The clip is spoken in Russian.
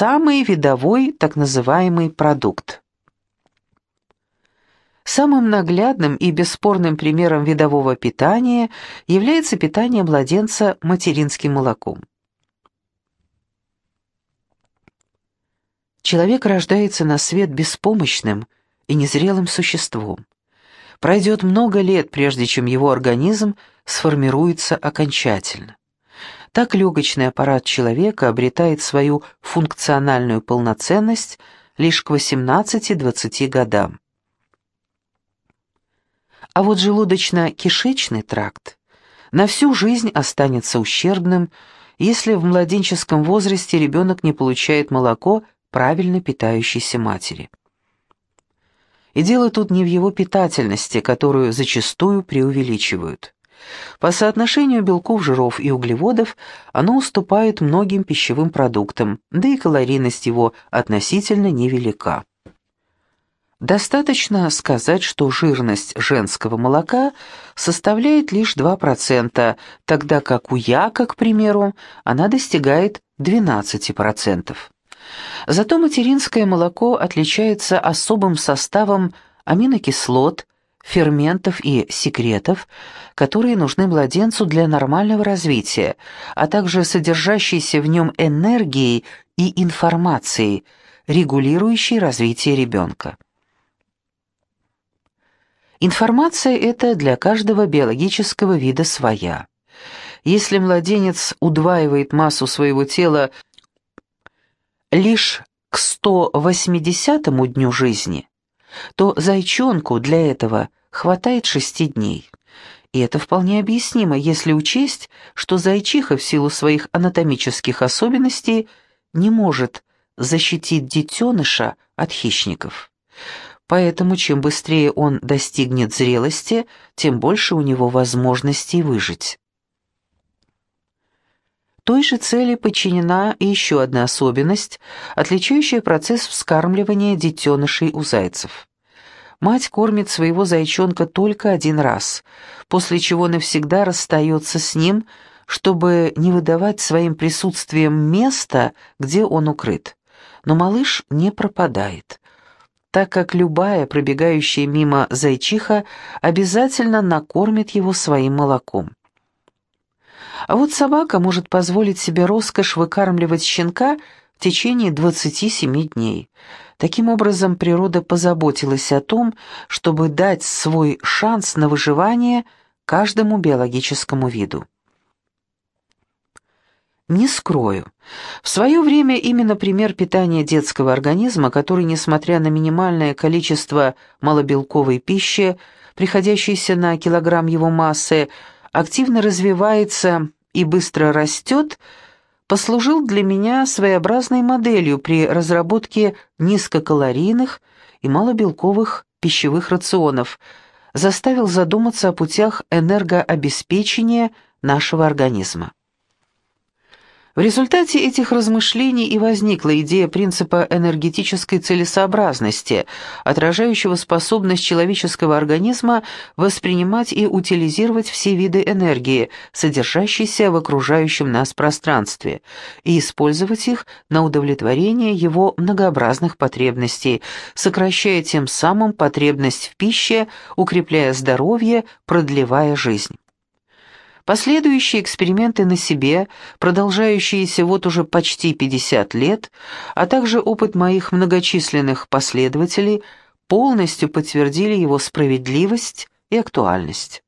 самый видовой так называемый продукт. Самым наглядным и бесспорным примером видового питания является питание младенца материнским молоком. Человек рождается на свет беспомощным и незрелым существом. Пройдет много лет, прежде чем его организм сформируется окончательно. Так легочный аппарат человека обретает свою функциональную полноценность лишь к 18-20 годам. А вот желудочно-кишечный тракт на всю жизнь останется ущербным, если в младенческом возрасте ребенок не получает молоко правильно питающейся матери. И дело тут не в его питательности, которую зачастую преувеличивают. По соотношению белков, жиров и углеводов оно уступает многим пищевым продуктам, да и калорийность его относительно невелика. Достаточно сказать, что жирность женского молока составляет лишь 2%, тогда как у яка, к примеру, она достигает 12%. Зато материнское молоко отличается особым составом аминокислот, ферментов и секретов, которые нужны младенцу для нормального развития, а также содержащейся в нем энергией и информацией, регулирующей развитие ребенка. Информация эта для каждого биологического вида своя. Если младенец удваивает массу своего тела лишь к 180-му дню жизни, то зайчонку для этого хватает шести дней. И это вполне объяснимо, если учесть, что зайчиха в силу своих анатомических особенностей не может защитить детеныша от хищников. Поэтому чем быстрее он достигнет зрелости, тем больше у него возможностей выжить. Той же цели подчинена и еще одна особенность, отличающая процесс вскармливания детенышей у зайцев. Мать кормит своего зайчонка только один раз, после чего навсегда расстается с ним, чтобы не выдавать своим присутствием место, где он укрыт. Но малыш не пропадает, так как любая пробегающая мимо зайчиха обязательно накормит его своим молоком. А вот собака может позволить себе роскошь выкармливать щенка в течение 27 дней. Таким образом, природа позаботилась о том, чтобы дать свой шанс на выживание каждому биологическому виду. Не скрою. В свое время именно пример питания детского организма, который, несмотря на минимальное количество малобелковой пищи, приходящейся на килограмм его массы, активно развивается и быстро растет, послужил для меня своеобразной моделью при разработке низкокалорийных и малобелковых пищевых рационов, заставил задуматься о путях энергообеспечения нашего организма. В результате этих размышлений и возникла идея принципа энергетической целесообразности, отражающего способность человеческого организма воспринимать и утилизировать все виды энергии, содержащиеся в окружающем нас пространстве, и использовать их на удовлетворение его многообразных потребностей, сокращая тем самым потребность в пище, укрепляя здоровье, продлевая жизнь. Последующие эксперименты на себе, продолжающиеся вот уже почти 50 лет, а также опыт моих многочисленных последователей полностью подтвердили его справедливость и актуальность.